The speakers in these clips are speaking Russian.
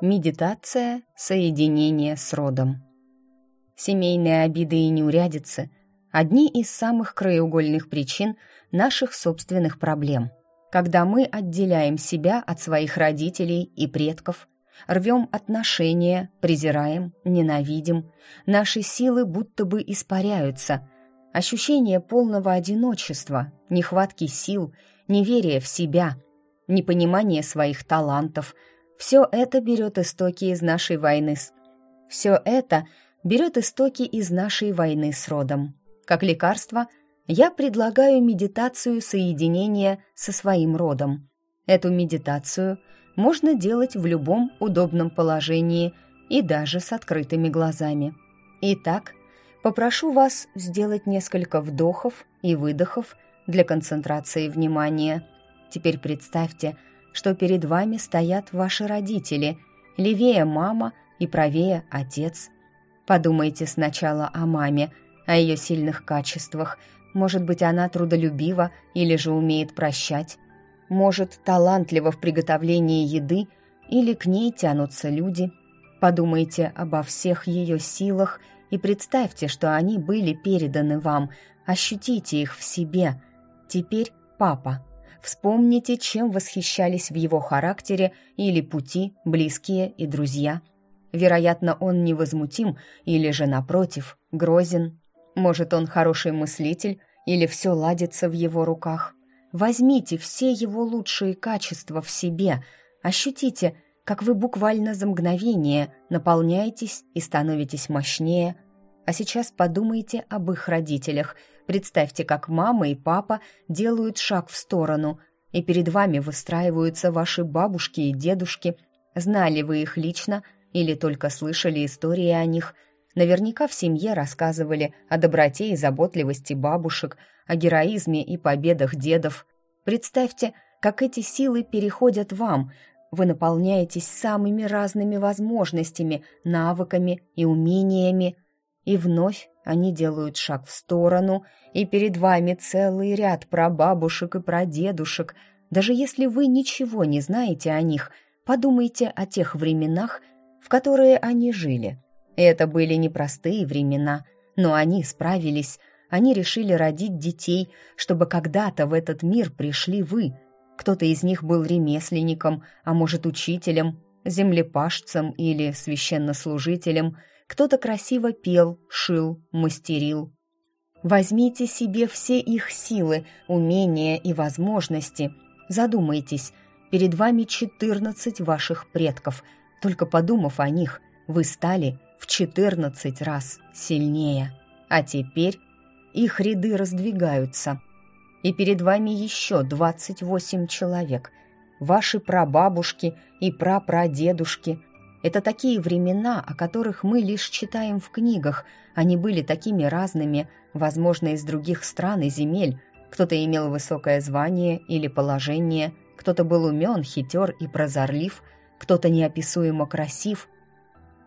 Медитация соединения с родом. Семейные обиды и неурядицы – одни из самых краеугольных причин наших собственных проблем. Когда мы отделяем себя от своих родителей и предков, рвем отношения, презираем, ненавидим, наши силы будто бы испаряются. Ощущение полного одиночества, нехватки сил, неверия в себя, непонимание своих талантов – все это берет истоки из нашей войны с... Все это берет истоки из нашей войны с родом. Как лекарство я предлагаю медитацию соединения со своим родом. Эту медитацию можно делать в любом удобном положении и даже с открытыми глазами. Итак, попрошу вас сделать несколько вдохов и выдохов для концентрации внимания. Теперь представьте, что перед вами стоят ваши родители, левее мама и правее отец. Подумайте сначала о маме, о ее сильных качествах. Может быть, она трудолюбива или же умеет прощать. Может, талантлива в приготовлении еды или к ней тянутся люди. Подумайте обо всех ее силах и представьте, что они были переданы вам. Ощутите их в себе. Теперь папа. Вспомните, чем восхищались в его характере или пути близкие и друзья. Вероятно, он невозмутим или же, напротив, грозен. Может, он хороший мыслитель или все ладится в его руках. Возьмите все его лучшие качества в себе, ощутите, как вы буквально за мгновение наполняетесь и становитесь мощнее. А сейчас подумайте об их родителях – Представьте, как мама и папа делают шаг в сторону, и перед вами выстраиваются ваши бабушки и дедушки. Знали вы их лично или только слышали истории о них? Наверняка в семье рассказывали о доброте и заботливости бабушек, о героизме и победах дедов. Представьте, как эти силы переходят вам. Вы наполняетесь самыми разными возможностями, навыками и умениями. И вновь они делают шаг в сторону, и перед вами целый ряд прабабушек и прадедушек. Даже если вы ничего не знаете о них, подумайте о тех временах, в которые они жили. Это были непростые времена, но они справились. Они решили родить детей, чтобы когда-то в этот мир пришли вы. Кто-то из них был ремесленником, а может учителем, землепашцем или священнослужителем – кто-то красиво пел, шил, мастерил. Возьмите себе все их силы, умения и возможности. Задумайтесь, перед вами 14 ваших предков. Только подумав о них, вы стали в 14 раз сильнее. А теперь их ряды раздвигаются. И перед вами еще 28 человек. Ваши прабабушки и прапрадедушки, это такие времена, о которых мы лишь читаем в книгах. Они были такими разными, возможно, из других стран и земель. Кто-то имел высокое звание или положение, кто-то был умен, хитер и прозорлив, кто-то неописуемо красив.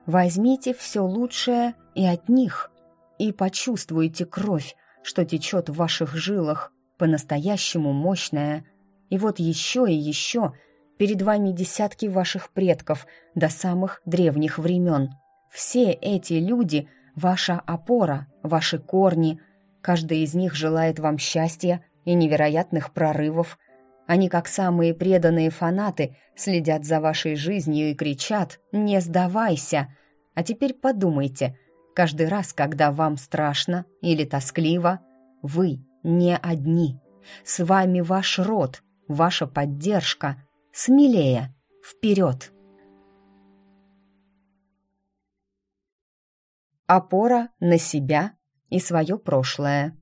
Возьмите все лучшее и от них, и почувствуйте кровь, что течет в ваших жилах, по-настоящему мощная. И вот еще и еще – Перед вами десятки ваших предков до самых древних времен. Все эти люди – ваша опора, ваши корни. Каждый из них желает вам счастья и невероятных прорывов. Они, как самые преданные фанаты, следят за вашей жизнью и кричат «Не сдавайся!». А теперь подумайте, каждый раз, когда вам страшно или тоскливо, вы не одни. С вами ваш род, ваша поддержка – Смелее! Вперед! Опора на себя и свое прошлое.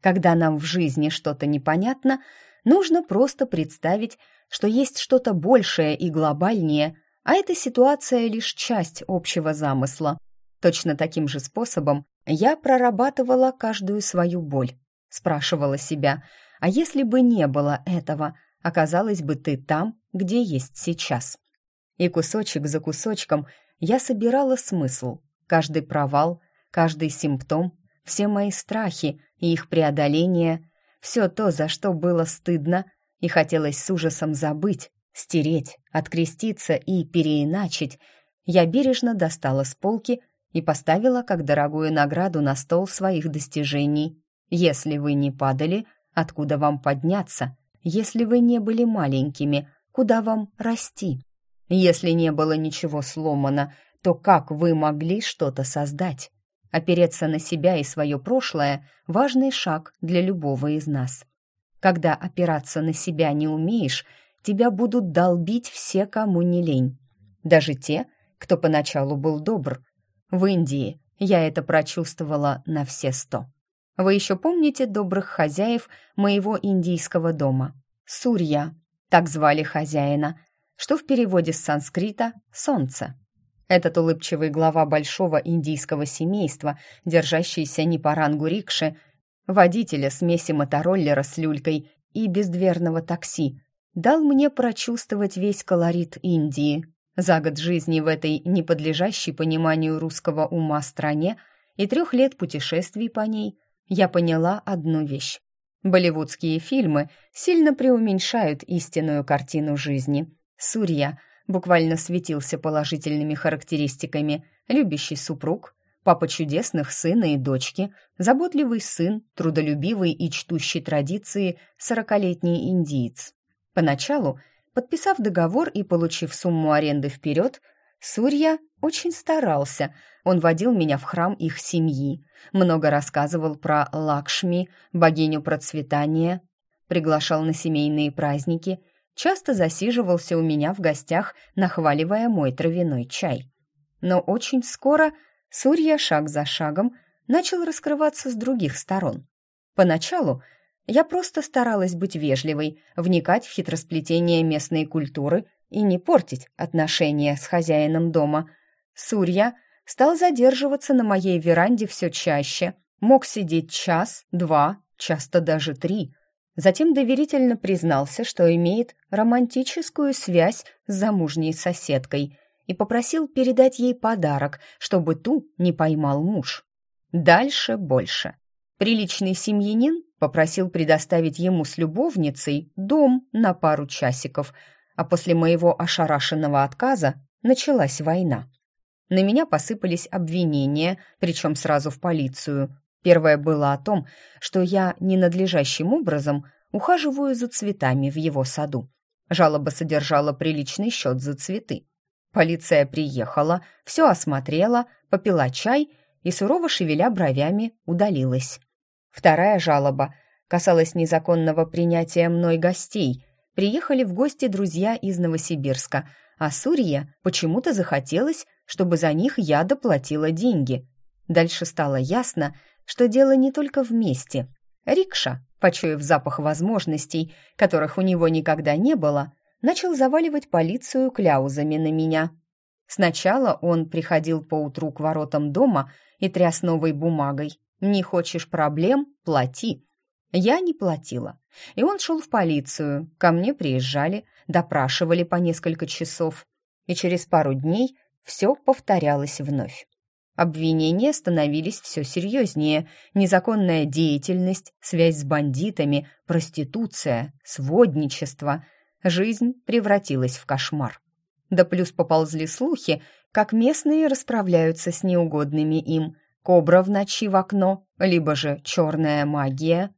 Когда нам в жизни что-то непонятно, нужно просто представить, что есть что-то большее и глобальнее, а эта ситуация лишь часть общего замысла. Точно таким же способом я прорабатывала каждую свою боль. Спрашивала себя, а если бы не было этого, оказалась бы ты там, где есть сейчас. И кусочек за кусочком я собирала смысл. Каждый провал, каждый симптом, все мои страхи и их преодоление, все то, за что было стыдно и хотелось с ужасом забыть, стереть, откреститься и переиначить, я бережно достала с полки и поставила как дорогую награду на стол своих достижений. Если вы не падали, откуда вам подняться? Если вы не были маленькими, куда вам расти? Если не было ничего сломано, то как вы могли что-то создать? Опереться на себя и свое прошлое – важный шаг для любого из нас. Когда опираться на себя не умеешь, тебя будут долбить все, кому не лень. Даже те, кто поначалу был добр. В Индии я это прочувствовала на все сто. Вы еще помните добрых хозяев моего индийского дома? Сурья, так звали хозяина, что в переводе с санскрита «солнце». Этот улыбчивый глава большого индийского семейства, держащийся не по рангу рикши, водителя смеси мотороллера с люлькой и бездверного такси, дал мне прочувствовать весь колорит Индии. За год жизни в этой не подлежащей пониманию русского ума стране и трех лет путешествий по ней я поняла одну вещь. Болливудские фильмы сильно преуменьшают истинную картину жизни. Сурья — буквально светился положительными характеристиками. Любящий супруг, папа чудесных сына и дочки, заботливый сын, трудолюбивый и чтущий традиции сорокалетний индиец. Поначалу, подписав договор и получив сумму аренды вперед, Сурья очень старался. Он водил меня в храм их семьи, много рассказывал про Лакшми, богиню процветания, приглашал на семейные праздники – часто засиживался у меня в гостях, нахваливая мой травяной чай. Но очень скоро Сурья шаг за шагом начал раскрываться с других сторон. Поначалу я просто старалась быть вежливой, вникать в хитросплетение местной культуры и не портить отношения с хозяином дома. Сурья стал задерживаться на моей веранде все чаще, мог сидеть час, два, часто даже три – Затем доверительно признался, что имеет романтическую связь с замужней соседкой и попросил передать ей подарок, чтобы ту не поймал муж. Дальше больше. Приличный семьянин попросил предоставить ему с любовницей дом на пару часиков, а после моего ошарашенного отказа началась война. На меня посыпались обвинения, причем сразу в полицию. Первое было о том, что я ненадлежащим образом ухаживаю за цветами в его саду. Жалоба содержала приличный счет за цветы. Полиция приехала, все осмотрела, попила чай и, сурово шевеля бровями, удалилась. Вторая жалоба касалась незаконного принятия мной гостей. Приехали в гости друзья из Новосибирска, а Сурье почему-то захотелось, чтобы за них я доплатила деньги. Дальше стало ясно, что дело не только в месте. Рикша, почуяв запах возможностей, которых у него никогда не было, начал заваливать полицию кляузами на меня. Сначала он приходил поутру к воротам дома и тряс новой бумагой. «Не хочешь проблем? Плати». Я не платила, и он шел в полицию. Ко мне приезжали, допрашивали по несколько часов, и через пару дней все повторялось вновь. Обвинения становились все серьезнее. Незаконная деятельность, связь с бандитами, проституция, сводничество. Жизнь превратилась в кошмар. Да плюс поползли слухи, как местные расправляются с неугодными им. Кобра в ночи в окно, либо же черная магия.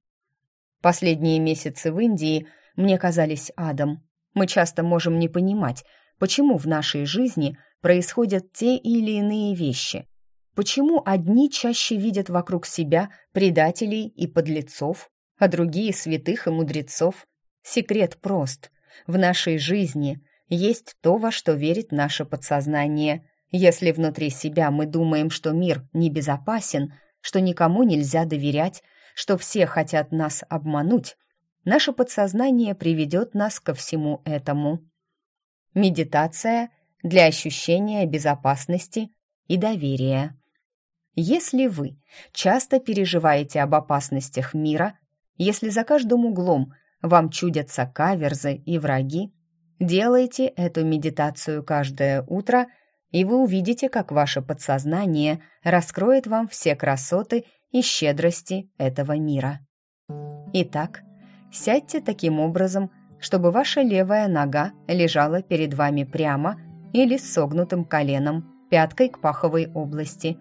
Последние месяцы в Индии мне казались адом. Мы часто можем не понимать, почему в нашей жизни происходят те или иные вещи – Почему одни чаще видят вокруг себя предателей и подлецов, а другие святых и мудрецов? Секрет прост. В нашей жизни есть то, во что верит наше подсознание. Если внутри себя мы думаем, что мир небезопасен, что никому нельзя доверять, что все хотят нас обмануть, наше подсознание приведет нас ко всему этому. Медитация для ощущения безопасности и доверия. Если вы часто переживаете об опасностях мира, если за каждым углом вам чудятся каверзы и враги, делайте эту медитацию каждое утро, и вы увидите, как ваше подсознание раскроет вам все красоты и щедрости этого мира. Итак, сядьте таким образом чтобы ваша левая нога лежала перед вами прямо или с согнутым коленом, пяткой к паховой области,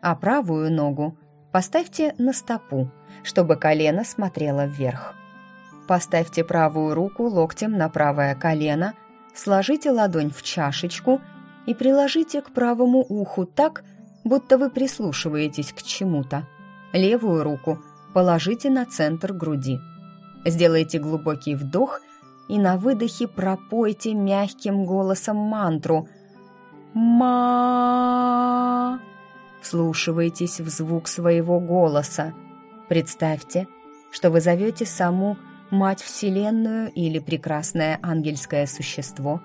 а правую ногу поставьте на стопу, чтобы колено смотрело вверх. Поставьте правую руку локтем на правое колено, сложите ладонь в чашечку и приложите к правому уху так, будто вы прислушиваетесь к чему-то. Левую руку положите на центр груди. Сделайте глубокий вдох и на выдохе пропойте мягким голосом мантру «Ма». Вслушивайтесь в звук своего голоса. Представьте, что вы зовете саму Мать Вселенную или прекрасное ангельское существо.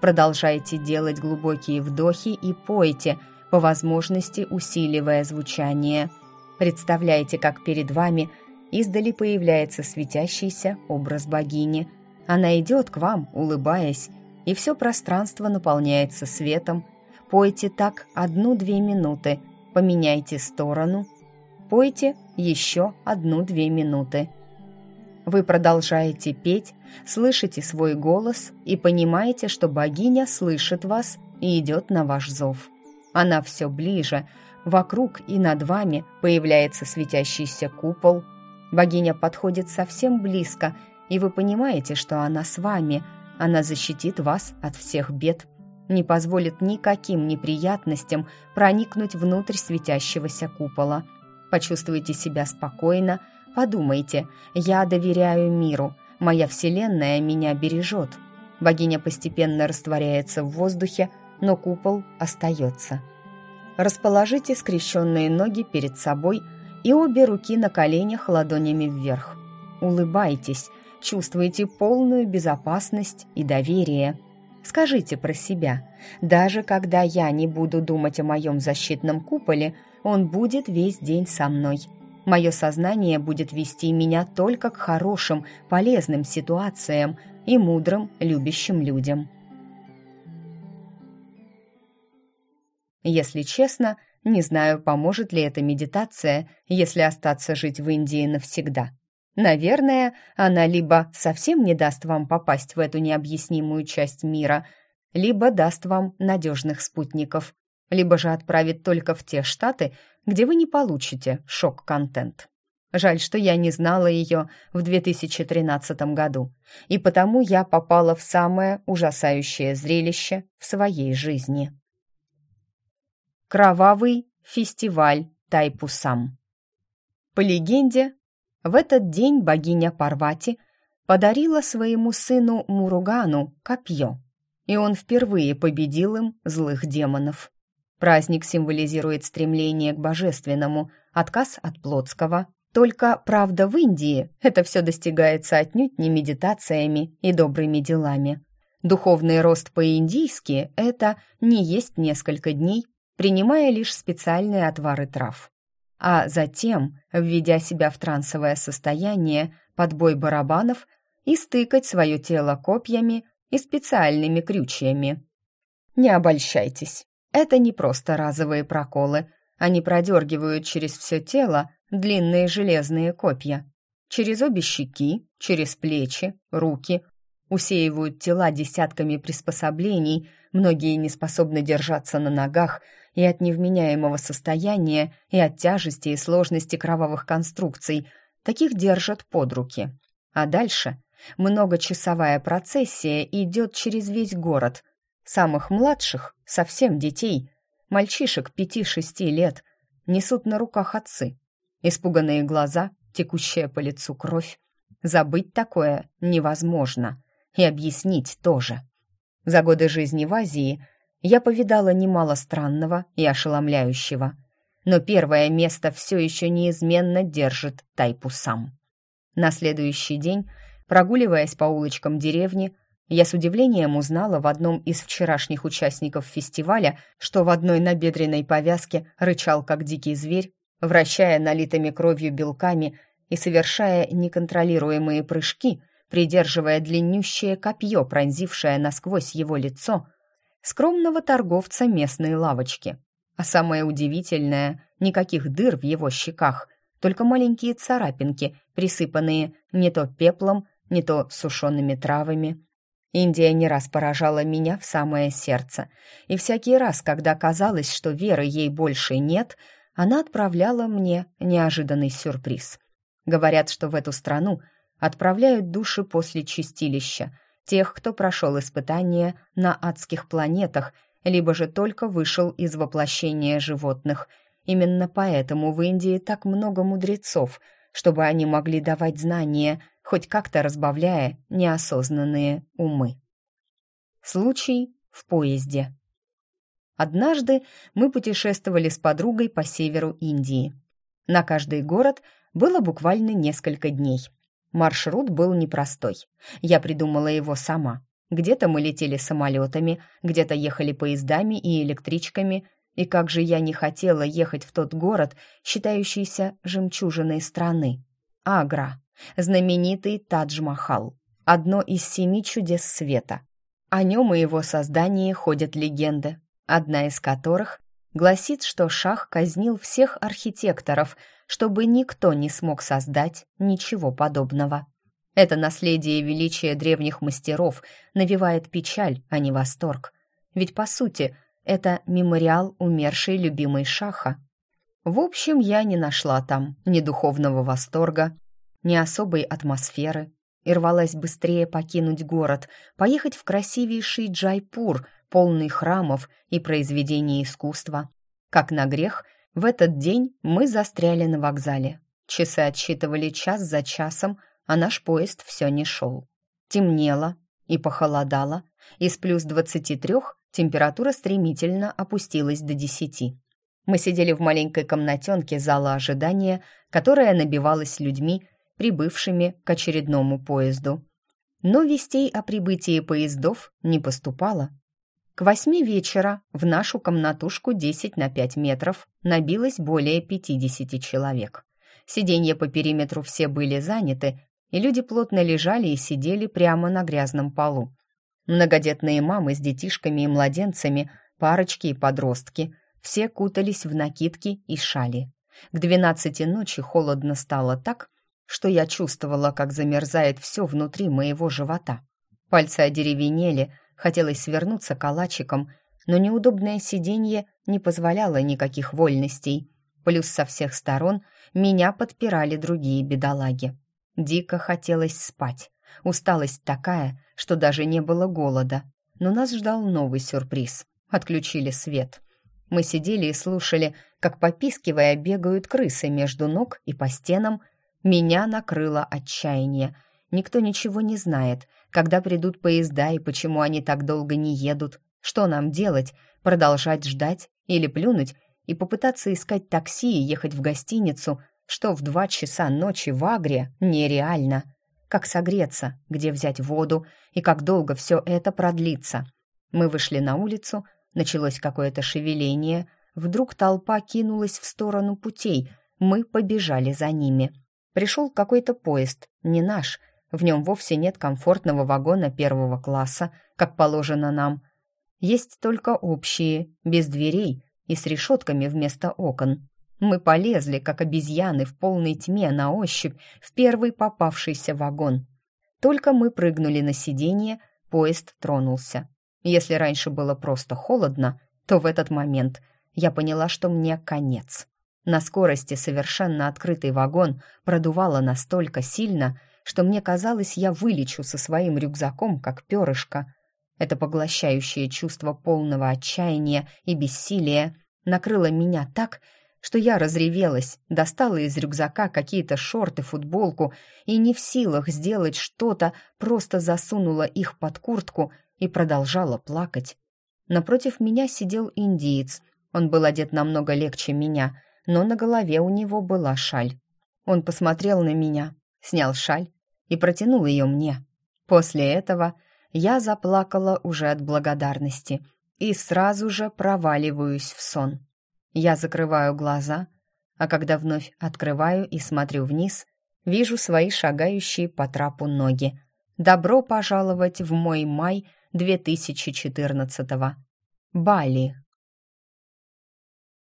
Продолжайте делать глубокие вдохи и пойте, по возможности усиливая звучание. Представляйте, как перед вами издали появляется светящийся образ богини. Она идет к вам, улыбаясь, и все пространство наполняется светом. Пойте так одну-две минуты, поменяйте сторону. Пойте еще одну-две минуты. Вы продолжаете петь, слышите свой голос и понимаете, что богиня слышит вас и идет на ваш зов. Она все ближе, вокруг и над вами появляется светящийся купол. Богиня подходит совсем близко, и вы понимаете, что она с вами. Она защитит вас от всех бед, не позволит никаким неприятностям проникнуть внутрь светящегося купола. Почувствуйте себя спокойно, Подумайте, я доверяю миру, моя вселенная меня бережет. Богиня постепенно растворяется в воздухе, но купол остается. Расположите скрещенные ноги перед собой и обе руки на коленях ладонями вверх. Улыбайтесь, чувствуете полную безопасность и доверие. Скажите про себя, даже когда я не буду думать о моем защитном куполе, он будет весь день со мной – Мое сознание будет вести меня только к хорошим, полезным ситуациям и мудрым, любящим людям. Если честно, не знаю, поможет ли эта медитация, если остаться жить в Индии навсегда. Наверное, она либо совсем не даст вам попасть в эту необъяснимую часть мира, либо даст вам надежных спутников, либо же отправит только в те штаты, где вы не получите шок-контент. Жаль, что я не знала ее в 2013 году, и потому я попала в самое ужасающее зрелище в своей жизни. Кровавый фестиваль Тайпусам. По легенде, в этот день богиня Парвати подарила своему сыну Муругану копье, и он впервые победил им злых демонов. Праздник символизирует стремление к божественному, отказ от плотского. Только, правда, в Индии это все достигается отнюдь не медитациями и добрыми делами. Духовный рост по-индийски – это не есть несколько дней, принимая лишь специальные отвары трав. А затем, введя себя в трансовое состояние, под бой барабанов и стыкать свое тело копьями и специальными крючьями. Не обольщайтесь. Это не просто разовые проколы. Они продергивают через все тело длинные железные копья. Через обе щеки, через плечи, руки. Усеивают тела десятками приспособлений, многие не способны держаться на ногах и от невменяемого состояния, и от тяжести и сложности кровавых конструкций. Таких держат под руки. А дальше многочасовая процессия идет через весь город, Самых младших, совсем детей, мальчишек пяти-шести лет, несут на руках отцы. Испуганные глаза, текущая по лицу кровь. Забыть такое невозможно. И объяснить тоже. За годы жизни в Азии я повидала немало странного и ошеломляющего. Но первое место все еще неизменно держит Тайпусам. На следующий день, прогуливаясь по улочкам деревни, я с удивлением узнала в одном из вчерашних участников фестиваля, что в одной набедренной повязке рычал как дикий зверь, вращая налитыми кровью белками и совершая неконтролируемые прыжки, придерживая длиннющее копье, пронзившее насквозь его лицо, скромного торговца местной лавочки. А самое удивительное — никаких дыр в его щеках, только маленькие царапинки, присыпанные не то пеплом, не то сушеными травами. Индия не раз поражала меня в самое сердце, и всякий раз, когда казалось, что веры ей больше нет, она отправляла мне неожиданный сюрприз. Говорят, что в эту страну отправляют души после чистилища, тех, кто прошел испытания на адских планетах, либо же только вышел из воплощения животных. Именно поэтому в Индии так много мудрецов, чтобы они могли давать знания, хоть как-то разбавляя неосознанные умы. Случай в поезде. Однажды мы путешествовали с подругой по северу Индии. На каждый город было буквально несколько дней. Маршрут был непростой. Я придумала его сама. Где-то мы летели самолетами, где-то ехали поездами и электричками, и как же я не хотела ехать в тот город, считающийся жемчужиной страны. Агра знаменитый Тадж-Махал, одно из семи чудес света. О нем и его создании ходят легенды, одна из которых гласит, что Шах казнил всех архитекторов, чтобы никто не смог создать ничего подобного. Это наследие величия древних мастеров навевает печаль, а не восторг. Ведь, по сути, это мемориал умершей любимой Шаха. В общем, я не нашла там ни духовного восторга, ни особой атмосферы, и рвалась быстрее покинуть город, поехать в красивейший Джайпур, полный храмов и произведений искусства. Как на грех, в этот день мы застряли на вокзале. Часы отсчитывали час за часом, а наш поезд все не шел. Темнело и похолодало, из плюс двадцати трех температура стремительно опустилась до десяти. Мы сидели в маленькой комнатенке зала ожидания, которая набивалась людьми, прибывшими к очередному поезду. Но вестей о прибытии поездов не поступало. К восьми вечера в нашу комнатушку 10 на 5 метров набилось более 50 человек. Сиденья по периметру все были заняты, и люди плотно лежали и сидели прямо на грязном полу. Многодетные мамы с детишками и младенцами, парочки и подростки, все кутались в накидки и шали. К двенадцати ночи холодно стало так, что я чувствовала, как замерзает все внутри моего живота. Пальцы одеревенели, хотелось свернуться калачиком, но неудобное сиденье не позволяло никаких вольностей. Плюс со всех сторон меня подпирали другие бедолаги. Дико хотелось спать. Усталость такая, что даже не было голода. Но нас ждал новый сюрприз. Отключили свет. Мы сидели и слушали, как попискивая бегают крысы между ног и по стенам, меня накрыло отчаяние. Никто ничего не знает, когда придут поезда и почему они так долго не едут. Что нам делать? Продолжать ждать или плюнуть и попытаться искать такси и ехать в гостиницу, что в два часа ночи в Агре нереально. Как согреться, где взять воду и как долго все это продлится? Мы вышли на улицу, началось какое-то шевеление, вдруг толпа кинулась в сторону путей, мы побежали за ними. Пришел какой-то поезд, не наш. В нем вовсе нет комфортного вагона первого класса, как положено нам. Есть только общие, без дверей и с решетками вместо окон. Мы полезли, как обезьяны, в полной тьме на ощупь в первый попавшийся вагон. Только мы прыгнули на сиденье, поезд тронулся. Если раньше было просто холодно, то в этот момент я поняла, что мне конец. На скорости совершенно открытый вагон продувало настолько сильно, что мне казалось, я вылечу со своим рюкзаком, как перышко. Это поглощающее чувство полного отчаяния и бессилия накрыло меня так, что я разревелась, достала из рюкзака какие-то шорты, футболку и не в силах сделать что-то, просто засунула их под куртку и продолжала плакать. Напротив меня сидел индиец. Он был одет намного легче меня — но на голове у него была шаль. Он посмотрел на меня, снял шаль и протянул ее мне. После этого я заплакала уже от благодарности и сразу же проваливаюсь в сон. Я закрываю глаза, а когда вновь открываю и смотрю вниз, вижу свои шагающие по трапу ноги. Добро пожаловать в мой май 2014-го. Бали.